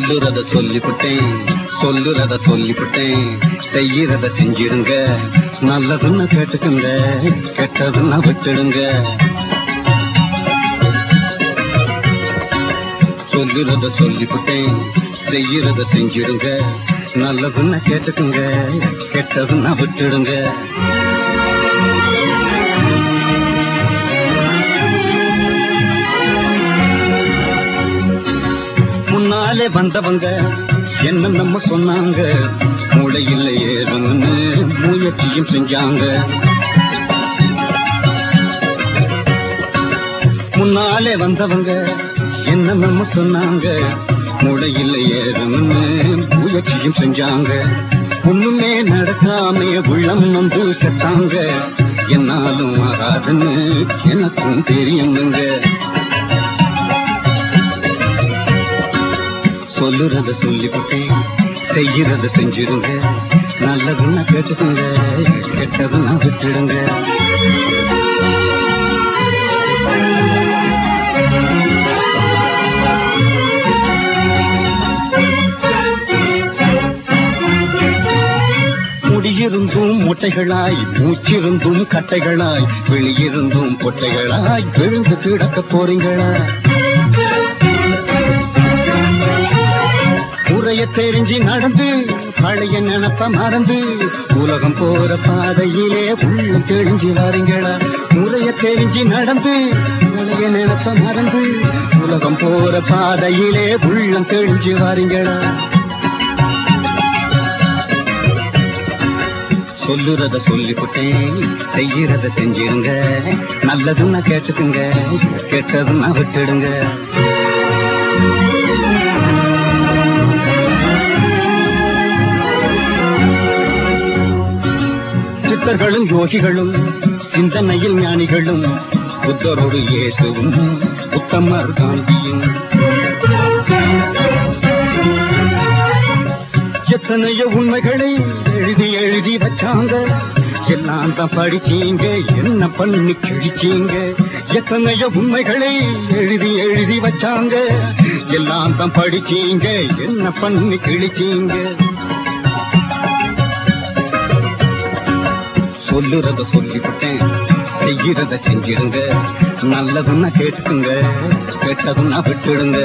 சொல்லுறத சொல்லிவிட்டேன் சொல்லுறத சொல்லிவிட்டேன் செய்யறத செஞ்சிருங்க நல்லதுன்னு கேட்டுக்குங்க கெட்டதுன்னா விட்டுடுங்க. சொல்லுறத சொல்லிவிட்டேன் செய்யறத செஞ்சிருங்க நல்லதுன்னு கேட்டுக்குங்க கெட்டதுன்னா விட்டுடுங்க. முன்னாலே வந்தவங்க. என்ன நம்ம சொன்னாங்க? மூளையில் ஏறணும்னு முயற்சியும் செஞ்சாங்க. முன்னாலே வந்தவங்க என்ன நம்ம சொன்னாங்க? மூளையில் ஏறணும்னு முயற்சியும் செஞ்சாங்க. ஒண்ணுமே நடக்காம உள்ளம் நம்பு செத்தாங்க. என்னாலும் ஆகாதுன்னு எனக்கும் தெரியுங்க சொல்லுறத சொல்லிவிட்டேன் செய்யறத செஞ்சிருங்க. நல்லதுன்னா கேட்டுக்கோங்க. கெட்டதுன்னா விட்டுடுங்க. முடியிருந்தும் முட்டைகளாய் மூச்சிருந்தும் கட்டைகளாய் வெளியிருந்தும் பொட்டைகளாய் விழுந்து கிடக்க போறீங்களா? பழைய தெரிஞ்சு நடந்து பழைய நினப்ப மறந்து உலகம் போற பாதையிலே உள்ள தெளிஞ்சு வரீங்களா? முறைய தெரிஞ்சு நடந்து பழைய நினப்ப மறந்து உலகம் போற பாதையிலே உள்ளம் தெளிஞ்சு வரீங்களா? சொல்லுறத சொல்லிவிட்டேன் செய்யறத செஞ்சிருங்க. நல்லதுன்னா கேட்டுக்குங்க கெட்டதுன்னா விட்டுடுங்க. சித்தர்களும் யோகிகளும் சிந்தனையில் ஞானிகளும் புத்தரோடு இயேசுவும் உத்தமர் காந்தியும். எத்தனைய உண்மைகளை எழுதி எழுதி வச்சாங்க. எல்லாம் தான் படிச்சீங்க என்ன பண்ணி கிழிச்சீங்க. எத்தனைய உண்மைகளை எழுதி எழுதி வச்சாங்க. எல்லாம் தான் படிச்சீங்க என்ன பண்ணி கிழிச்சீங்க. சொல்லுறத சொல்லிவிட்டேன் செய்யறத செஞ்சிடுங்க நல்லதுன்னா கேட்டுக்குங்க கெட்டதுன்னா விட்டுடுங்க.